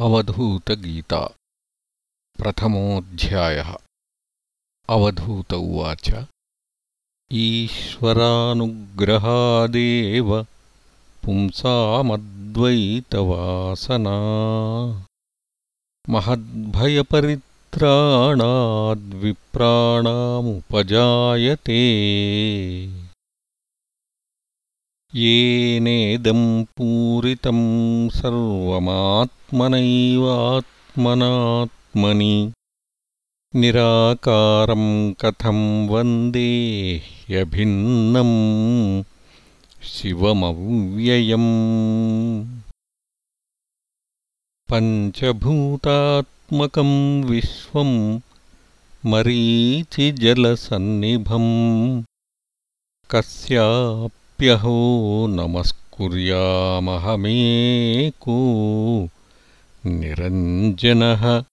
अवधूतगीता प्रथमोऽध्यायः। अवधूत उवाच। ईश्वरानुग्रहादेव पुंसामद्वैतवासना। महद्भयपरित्राणाद्विप्राणामुपजायते येनेदं पूरितं सर्वमात्मनैवात्मनात्मनि निराकारं कथं वन्दे ह्यभिन्नं शिवमव्ययम्। पञ्चभूतात्मकं विश्वं मरीचिजलसन्निभम् कस्या प्यहो नमस्कुर्यामहमेको निरञ्जनः।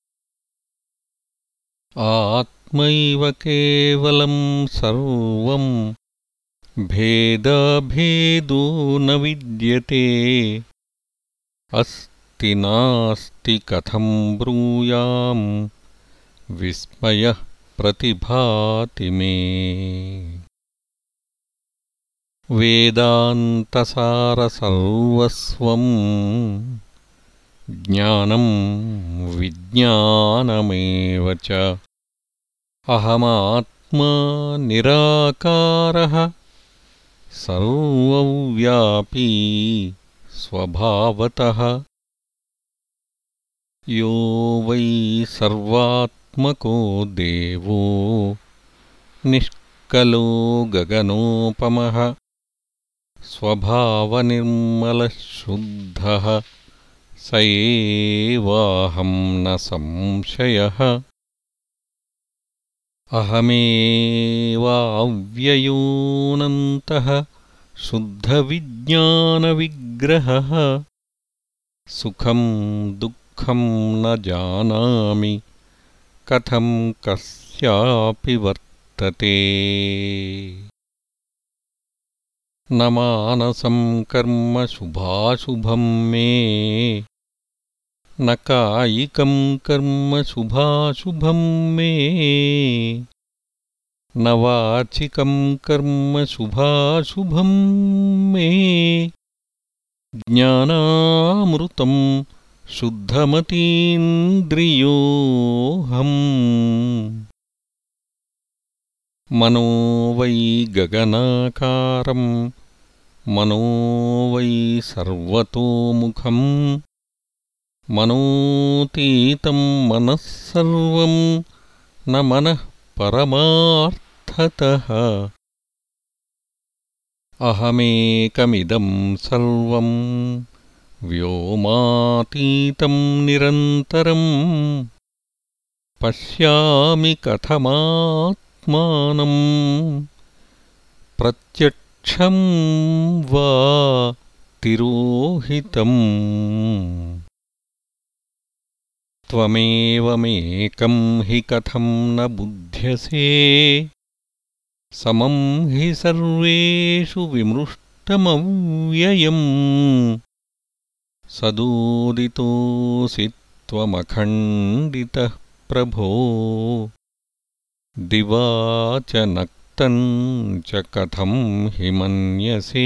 आत्मैव केवलं सर्वं भेदाभेदो न विद्यते। अस्ति नास्ति कथं ब्रूयाम् विस्मयः प्रतिभाति मे वेदान्तसारसर्वस्वम् ज्ञानं विज्ञानमेव च। अहमात्मा निराकारः सर्वव्यापी स्वभावतः। यो वै सर्वात्मको देवो निष्कलो गगनोपमः स्वभावनिर्मलः शुद्धः स एवाहं न संशयः। अहमेवाव्ययोऽनन्तः शुद्धविज्ञानविग्रहः। सुखं दुःखं न जानामि। कथं कस्यापि वर्तते न मानसं कर्म शुभाशुभं मे। न कायिकं कर्म शुभाशुभं मे। न वाचिकं कर्म शुभाशुभं मे। ज्ञानामृतं शुद्धमतीन्द्रियोऽहम् मनो वै गगनाकारं मनो वै सर्वतोमुखम् मनोतीतं मनः सर्वं न मनः परमार्थतः। अहमेकमिदं सर्वं व्योमातीतं निरन्तरम् पश्यामि कथमात् प्रत्यक्षं वा तिरोहितम्। त्वमेवमेकं हि कथं न बुध्यसे। समं हि सर्वेषु विमृष्टमव्ययम्। सदोदितोऽसि त्वमखण्डितः प्रभो दिवा च नक्तं च कथं हि मन्यसे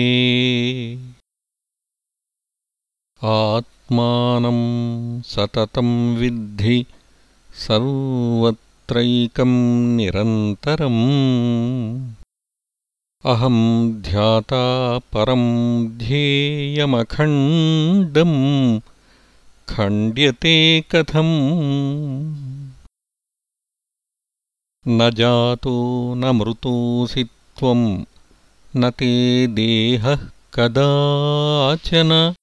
आत्मानं सततं विद्धि सर्वत्रैकं निरन्तरम्। अहं ध्याता परं ध्येयमखण्डं खण्ड्यते कथम् न जातो न मृतोऽसि त्वं न ते देहः कदाचन।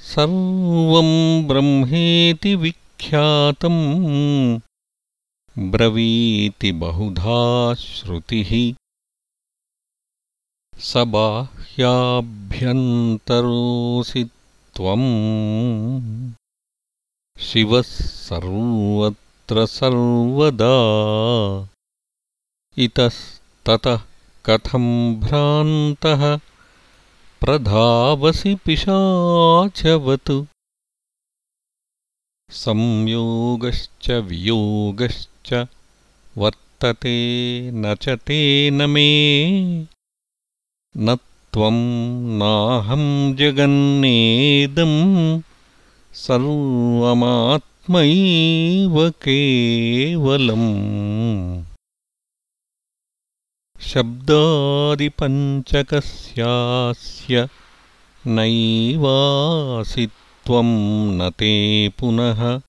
सर्वं ब्रह्मेति विख्यातम् ब्रवीति बहुधा श्रुतिः। स बाह्याभ्यन्तरोऽसि त्वम् शिवः सर्वत्र सर्वदा। इतस्ततः कथं भ्रान्तः? प्रधावसि पिशाचवत्। संयोगश्च वियोगश्च वर्तते न च तेन मे। न त्वं नाहं जगन्नेदम् सर्वमात्मैव केवलम्। शब्दादिपञ्चकस्यास्य नैवासि त्वं न ते पुनः।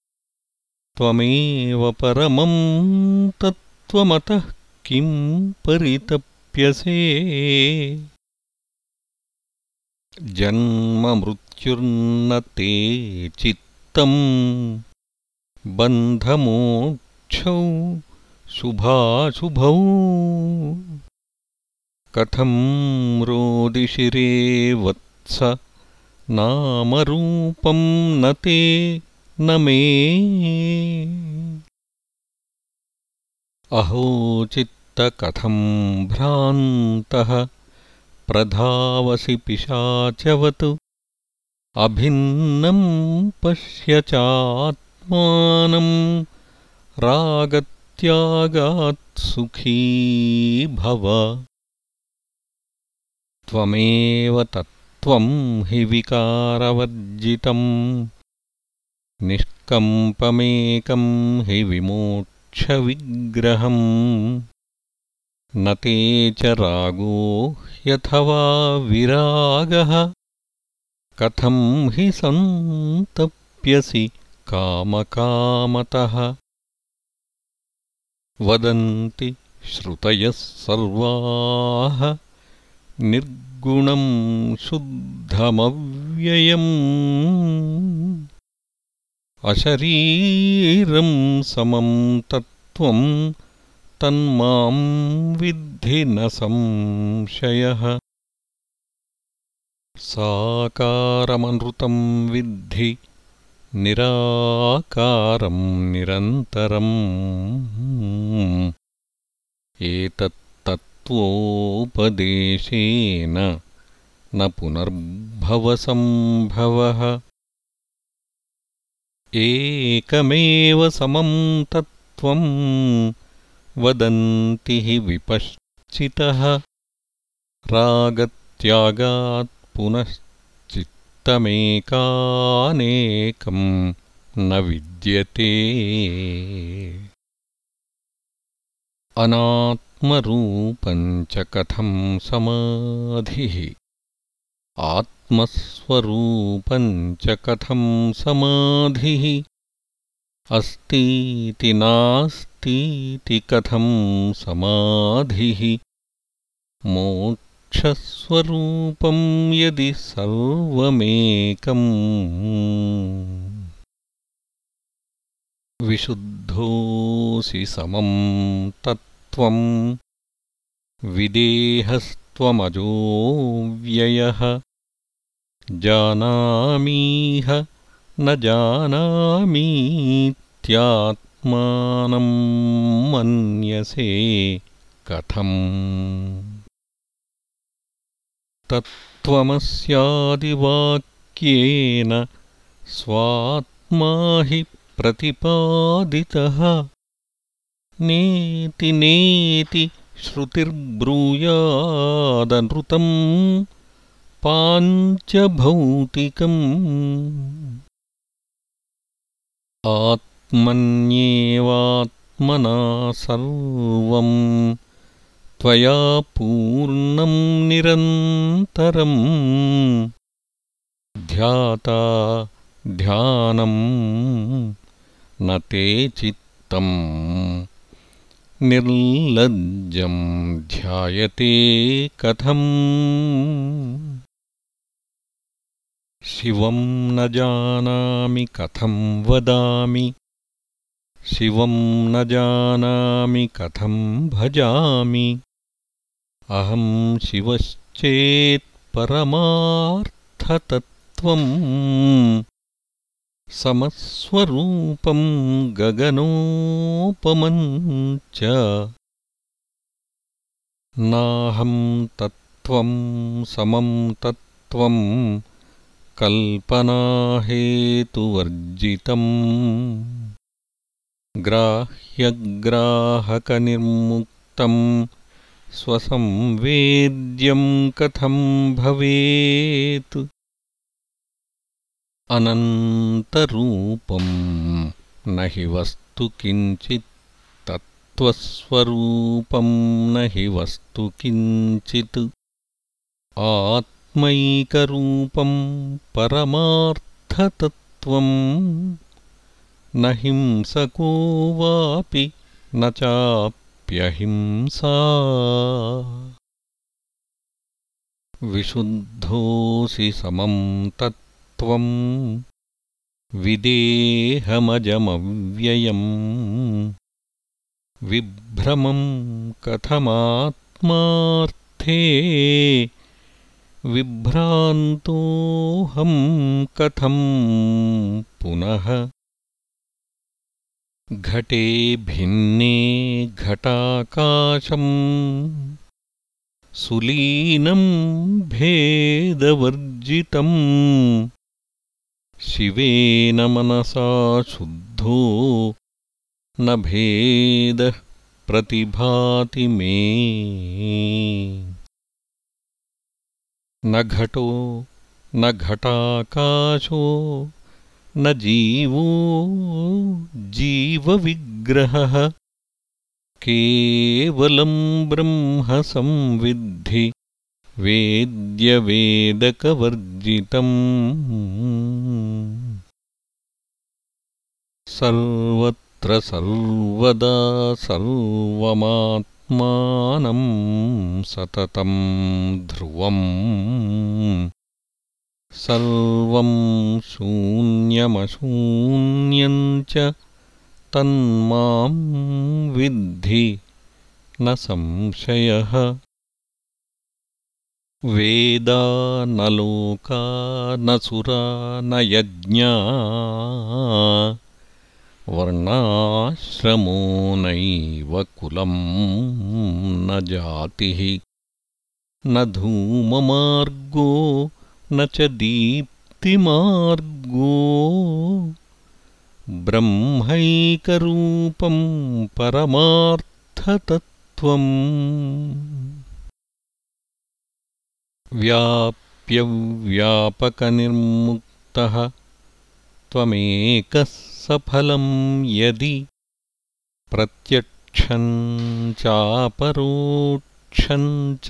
त्वमेव परमं तत्त्वमतः किं परितप्यसे। जन्ममृत्युर्न ते चित्तम् बन्धमोक्षौ शुभाशुभौ। कथं रोदिशिरे वत्स नामरूपं न ते न मे। अहो चित्तकथं भ्रान्तः प्रधावसि पिशाचवत्। अभिन्नं पश्य चात्मानं रागत्यागात्सुखी भव। त्वमेव तत् त्वं हि विकारवर्जितम् निष्कम्पमेकं हि विमोक्षविग्रहम्। न ते च रागो ह्यथवा विरागः। कथं हि सन्तप्यसि कामकामतः। वदन्ति श्रुतयः सर्वाः निर्गुणं शुद्धमव्ययम्। अशरीरं समं तत्त्वं तन्मां विद्धि न संशयः। साकारमनृतं विद्धि निराकारं निरन्तरम् एतत् त्वोपदेशेन न पुनर्भवसम्भवः। एकमेव समं तत्त्वं वदन्ति हि विपश्चितः। रागत्यागात् पुनश्चित्तमेकानेकं न विद्यते। अनात् आत्मरूपम् च कथं समाधिः? आत्मस्वरूपम् च कथं समाधिः? अस्तीति नास्तीति कथं समाधिः मोक्षस्वरूपं यदि सर्वमेकम्। विशुद्धोऽसि समं तत् विदेहस्त्वमजोऽव्ययः जानामीह न जानामीत्यात्मानं मन्यसे कथम् तत्त्वमस्यादिवाक्येन स्वात्मा हि प्रतिपादितः। नेति नेति श्रुतिर्ब्रूयादनृतम् पाञ्चभौतिकम्। आत्मन्येवात्मना सर्वम् त्वया पूर्णं निरन्तरम् ध्याता ध्यानम् न ते चित्तम् निर्लज्जं ध्यायते कथम्। शिवं न जानामि कथं वदामि। शिवं न जानामि कथं भजामि अहं शिवश्चेत्परमार्थतत्त्वम् समस्वरूपं गगनोपमम् च नाहं तत्त्वं समं तत्त्वं कल्पनाहेतुवर्जितम् ग्राह्यग्राहकनिर्मुक्तम् स्वसंवेद्यं कथं भवेत्? अनन्तरूपं न हि वस्तु किञ्चित् तत्त्वस्वरूपं न हि वस्तु किञ्चित् आत्मैकरूपं परमार्थतत्त्वम् न हिंसको वापि न चाप्यहिंसा विशुद्धोऽसि समं तत्त्वम् विदेहमजमव्ययम्। विभ्रमं कथमात्मार्थे। विभ्रान्तोऽहं कथं? पुनः घटे भिन्ने घटाकाशम् सुलीनं भेदवर्जितम्। शिवेन मनसा शुद्धो न भेदः प्रतिभाति मे। न घटो न घटाकाशो न जीवो जीवविग्रहः। केवलं ब्रह्म संविद्धि वेद्यवेदकवर्जितम्। सर्वत्र सर्वदा सर्वमात्मानं सततं ध्रुवम् सर्वं शून्यमशून्यं च तन्मां विद्धि न संशयः। वेदा न लोका न सुरा न यज्ञा वर्णाश्रमो नैव कुलम् न जातिः न धूममार्गो न च दीप्तिमार्गो ब्रह्मैकरूपं परमार्थतत्त्वम्। व्याप्यव्यापकनिर्मुक्तः त्वमेकः सफलं यदि प्रत्यक्षं चापरोक्षं च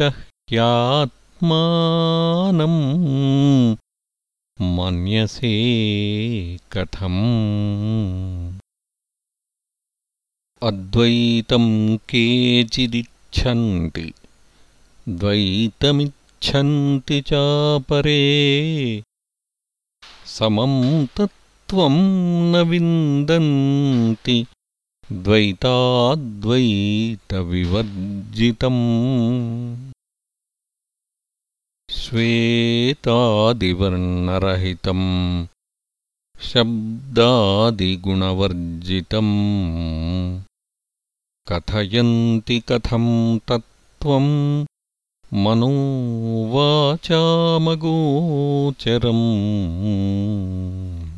ह्यात् मानम् मन्यसे कथम्। अद्वैतं केचिदिच्छन्ति द्वैतमिच्छन्ति चापरे। समं तत्त्वं न विन्दन्ति द्वैताद्वैतविवर्जितम् श्वेतादिवर्णरहितम् शब्दादिगुणवर्जितम्। कथयन्ति कथं तत्त्वम् मनोवाचामगोचरम्।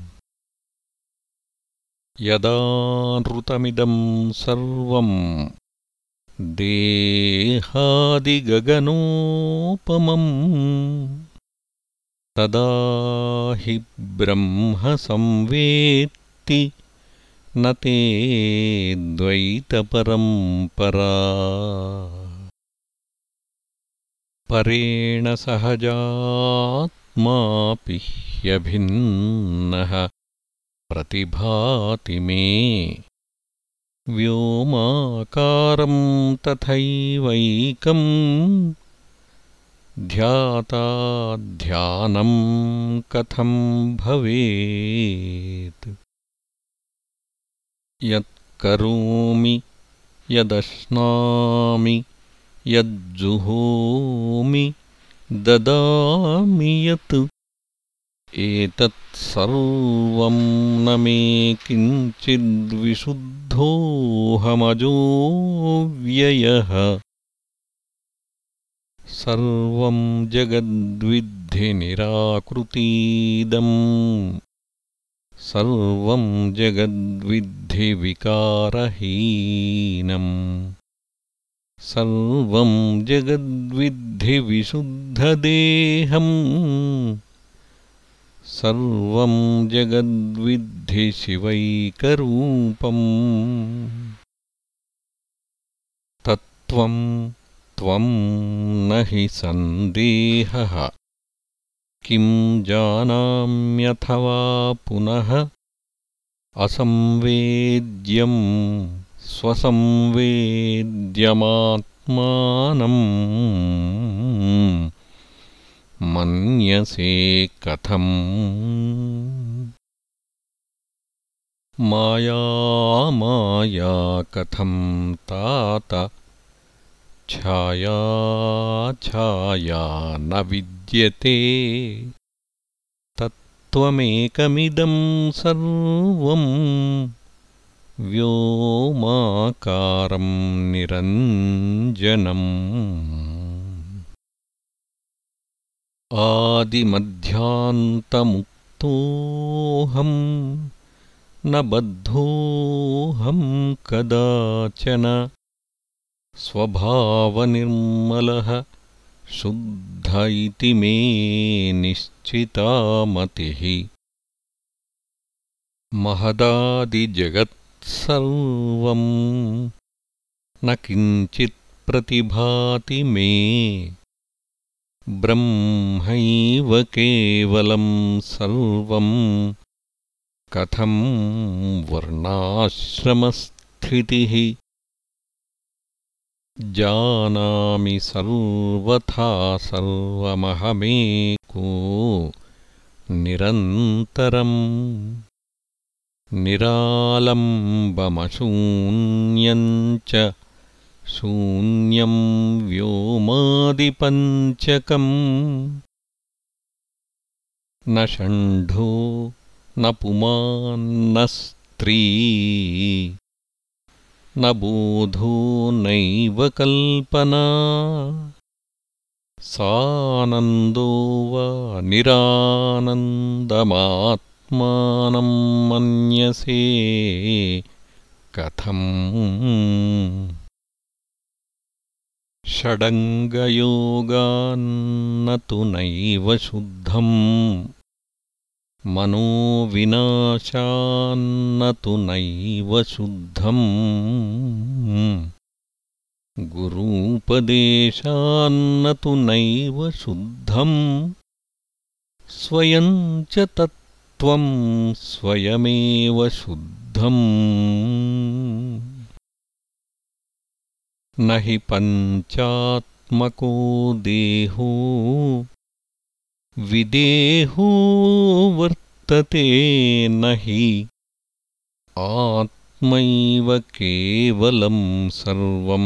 यदा नृतमिदं सर्वम् देहादिगगनोपमम् तदा हि ब्रह्म संवेत्ति न ते द्वैतपरम्परा। परेण सहजात्मापि ह्यभिन्नः प्रतिभाति मे व्योमाकारं तथैवैकम् ध्याता ध्यानं कथं भवेत्? यत्करोमि यदश्नामि यज्जुहोमि ददामि यत् एतत्सर्वं न मे किञ्चिद्विशुद्धोऽहमजोऽव्ययः। सर्वं जगद्विद्धि निराकृतीदम्। सर्वं जगद्विद्धि विकारहीनम्। सर्वं जगद्विद्धि विशुद्धदेहम् सर्वं जगद्विद्धि शिवैकरूपम्। तत्त्वं त्वं न हि सन्देहः। किं जानाम्यथवा पुनः? असंवेद्यं स्वसंवेद्यमात्मानम् मन्यसे कथम्। माया माया कथं तात। छाया छाया न विद्यते। तत्त्वमेकमिदं सर्वं व्योमाकारं निरञ्जनम् आदिमध्यान्तमुक्तोऽहम् न बद्धोऽहं कदाचन स्वभावनिर्मलः शुद्ध इति मे निश्चिता मतिः महदादिजगत्सर्वम् न किञ्चित्प्रतिभाति मे ब्रह्मैव केवलं सर्वम् कथं वर्णाश्रमस्थितिः? जानामि सर्वथा सर्वमहमेको निरन्तरम् निरालम्बमशून्यम् च शून्यं व्योमादिपञ्चकम्। न षण्ढो न पुमान्न स्त्री। न बोधो नैव कल्पना। सानन्दो वा निरानन्दमात्मानं मन्यसे। कथम् षडङ्गयोगान्न तु नैव शुद्धम्। मनोविनाशान्न तु नैव शुद्धम्। गुरूपदेशान्न तु नैव शुद्धम्। स्वयं च तत्त्वं स्वयमेव शुद्धम् न हि पञ्चात्मको देहो विदेहो वर्तते न हि आत्मैव केवलं सर्वं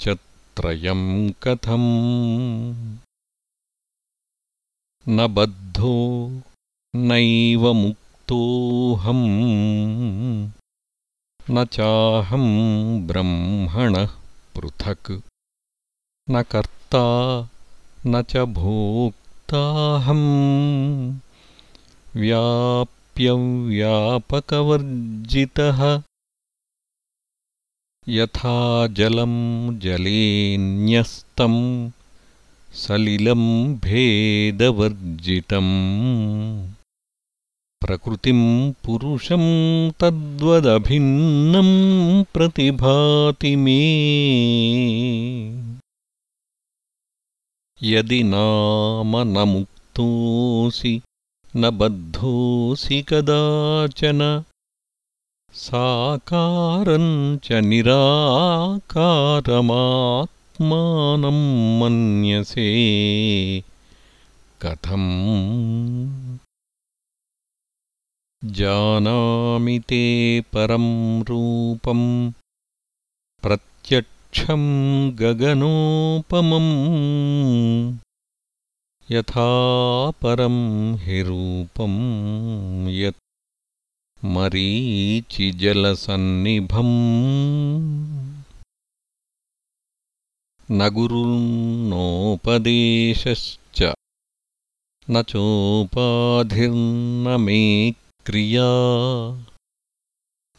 च त्रयं कथम्। न बद्धो नैव मुक्तोऽहम् न चाहं ब्रह्मणः पृथक्। न कर्ता न च भोक्ताहम् व्याप्यव्यापकवर्जितः यथा जलं जलेऽन्यस्तम् सलिलं भेदवर्जितम् प्रकृतिं पुरुषं तद्वदभिन्नं प्रतिभाति मे। यदि नाम न मुक्तोऽसि न बद्धोऽसि कदाचन साकारम् च निराकारमात्मानं मन्यसे। कथम् जानामि ते परं रूपम् प्रत्यक् क्षं गगनोपमम्। यथा परं हि रूपं यत् मरीचिजलसन्निभम् न गुरुर्नोपदेशश्च न चोपाधिर्न मे क्रिया।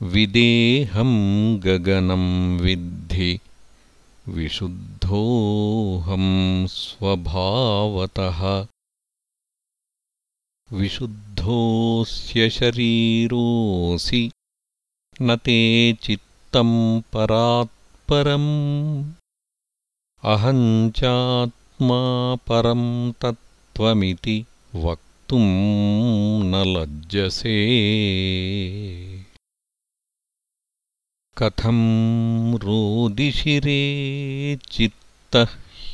विदेहं गगनं विद्धि विशुद्धोऽहं स्वभावतः। विशुद्धोऽस्य शरीरोऽसि न ते चित्तं परात्परम्। अहं चात्मा परं तत्त्वमिति न लज्जसे। कथं रोदिशिरे चित्तः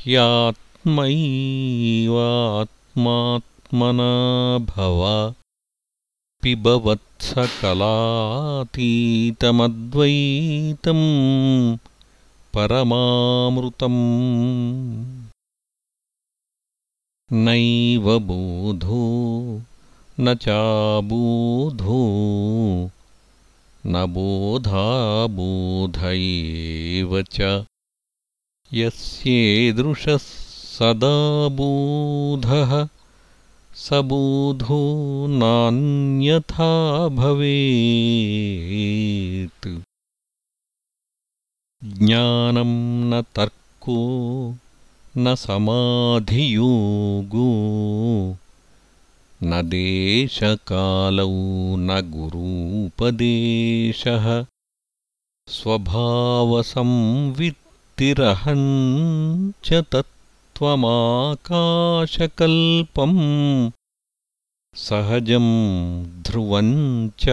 ह्यात्मैवात्मात्मना भव? पिबवत्सकलातीतमद्वैतम् परमामृतम् नैव बोधो न चाबोधो न बोधाबोध एव च। यस्येदृशः सदा बोधः स बोधो नान्यथा भवेत्। ज्ञानं न तर्को न समाधियोगो। न देशकालौ न गुरूपदेशः। स्वभावसंवित्तिरहं च तत्त्वमाकाशकल्पम्। सहजं ध्रुवम् च।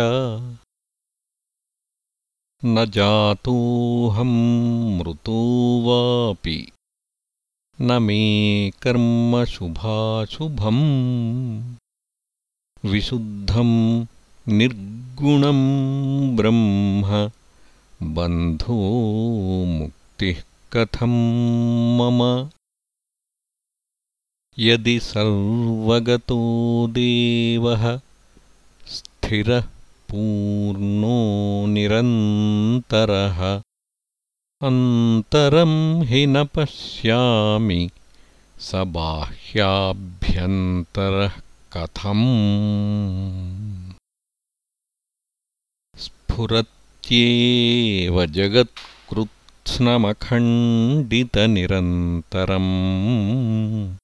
न जातोऽहं मृतो वापि न मे कर्मशुभाशुभम् विशुद्धं निर्गुणं ब्रह्म बन्धो मुक्तिः कथं मम। यदि सर्वगतो देवः स्थिरः पूर्णो निरन्तरः अन्तरं हि न पश्यामि। स बाह्याभ्यन्तरः कथम्? स्फुरत्येव जगत्कृत्स्नमखण्डितनिरन्तरम्।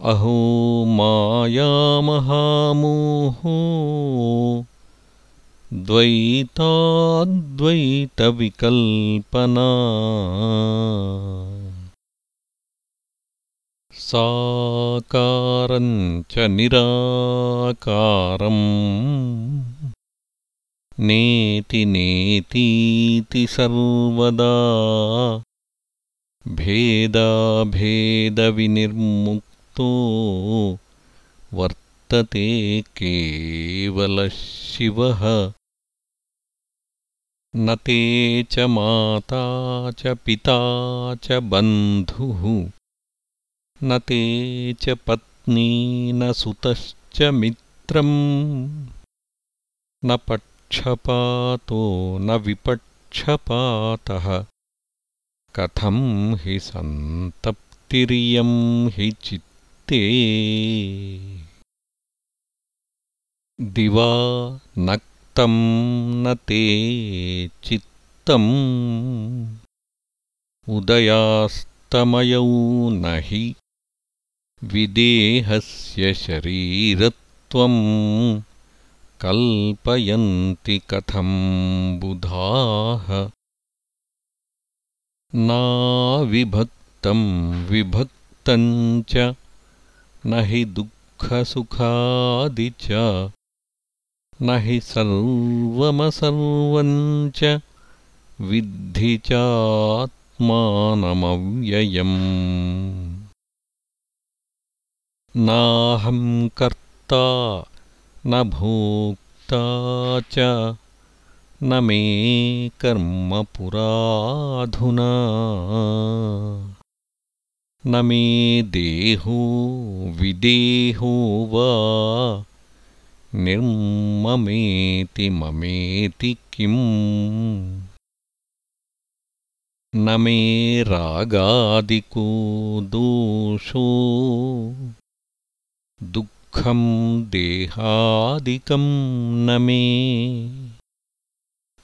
अहो मायामहामोहो द्वैताद्वैतविकल्पना। साकारम् च निराकारम् नेति नेतीति सर्वदा। भेदाभेदविनिर्मुक्तो वर्तते केवलशिवः न ते च माता च पिता च बन्धुः। न ते च पत्नी न सुतश्च मित्रम्। न पक्षपातो न विपक्षपातः। कथं हि सन्तप्तिरियं हि चित्ते दिवा नक्तं न ते चित्तम्। उदयास्तमयौ न हि विदेहस्य शरीरत्वम् कल्पयन्ति कथं बुधाः। नाविभक्तं विभक्तं च न हि दुःखसुखादि च न हि सर्वमसर्वं च विद्धि चात्मानमव्ययम्। नाहं कर्ता न भोक्ता च न मे कर्म पुराधुना। न मे देहो विदेहो वा निर्ममेति ममेति किम्? न मे रागादिको दोषो। दुःखं देहादिकं न मे।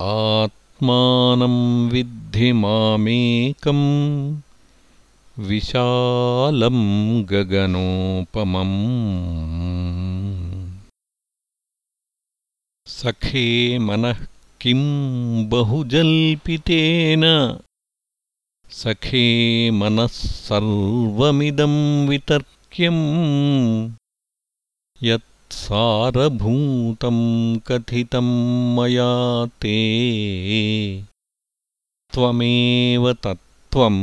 आत्मानं विद्धि मामेकम् विशालं गगनोपमम् सखे मनः किं बहुजल्पितेन? सखे मनः सर्वमिदं वितर्क्यम्। यत्सारभूतं कथितं मया ते। त्वमेव तत् त्वं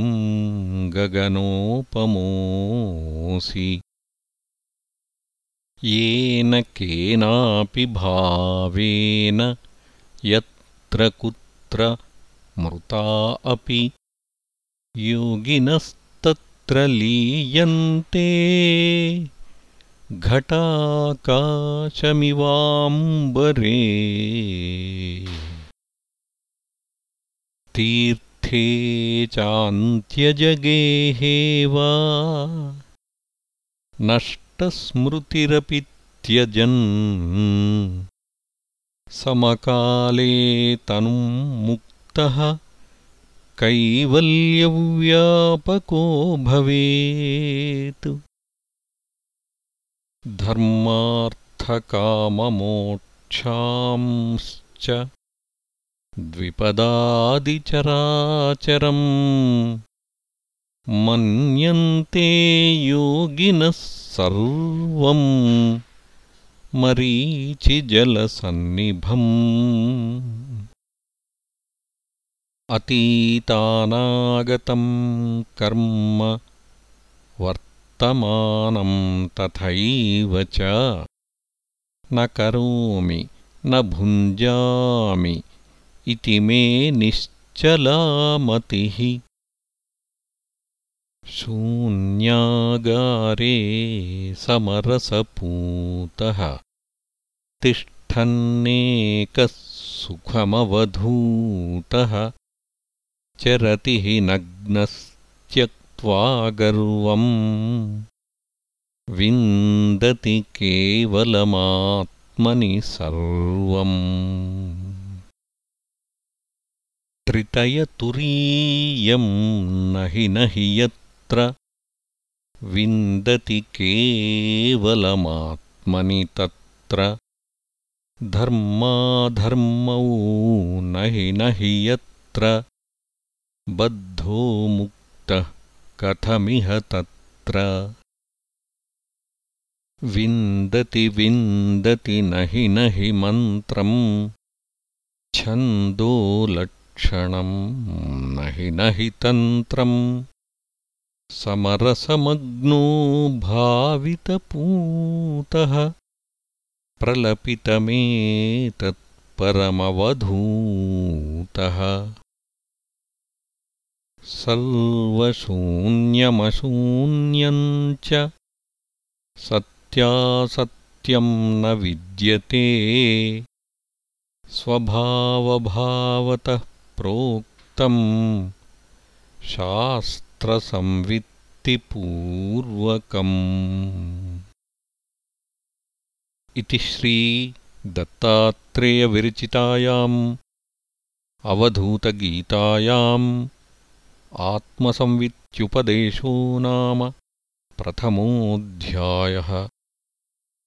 गगनोपमोऽसि येन केनापि भावेन यत्र कुत्र मृता अपि योगिनस्तत्र लीयन्ते। घटाकाशमिवाम्बरे। तीर्थ चान्त्यजगेहे वा नष्टस्मृतिरपि त्यजन् समकाले तनुं मुक्तः कैवल्यव्यापको भवेत्। धर्मार्थकाममोक्षांश्च द्विपदादिचराचरम् मन्यन्ते योगिनः सर्वम् मरीचिजलसन्निभम्। अतीतानागतं कर्म वर्तमानं तथैव च। न करोमि न भुञ्जामि इति मे निश्चला मतिः शून्यागारे समरसपूतः तिष्ठन्नेकः सुखमवधूतः चरति हि नग्नस्त्यक्त्वा गर्वम् विन्दति केवलमात्मनि सर्वम् त्रितयतुरीयं न हि न हि विन्दति केवलमात्मनि तत्र धर्माधर्मौ न हि न हि यत्र बद्धो मुक्तः कथमिह तत्र विन्दति विन्दति न हि न हि मन्त्रम् छन्दो क्षणं न हि न हि तन्त्रम् समरसमग्नो भावितपूतः प्रलपितमेतत्परमवधूतः सर्वशून्यमशून्यम् च सत्यासत्यं न विद्यते। स्वभावभावतः प्रोक्तम् शास्त्रसंवित्तिपूर्वकम् इति श्रीदत्तात्रेयविरचितायाम् अवधूतगीतायाम् आत्मसंवित्युपदेशो नाम प्रथमोऽध्यायः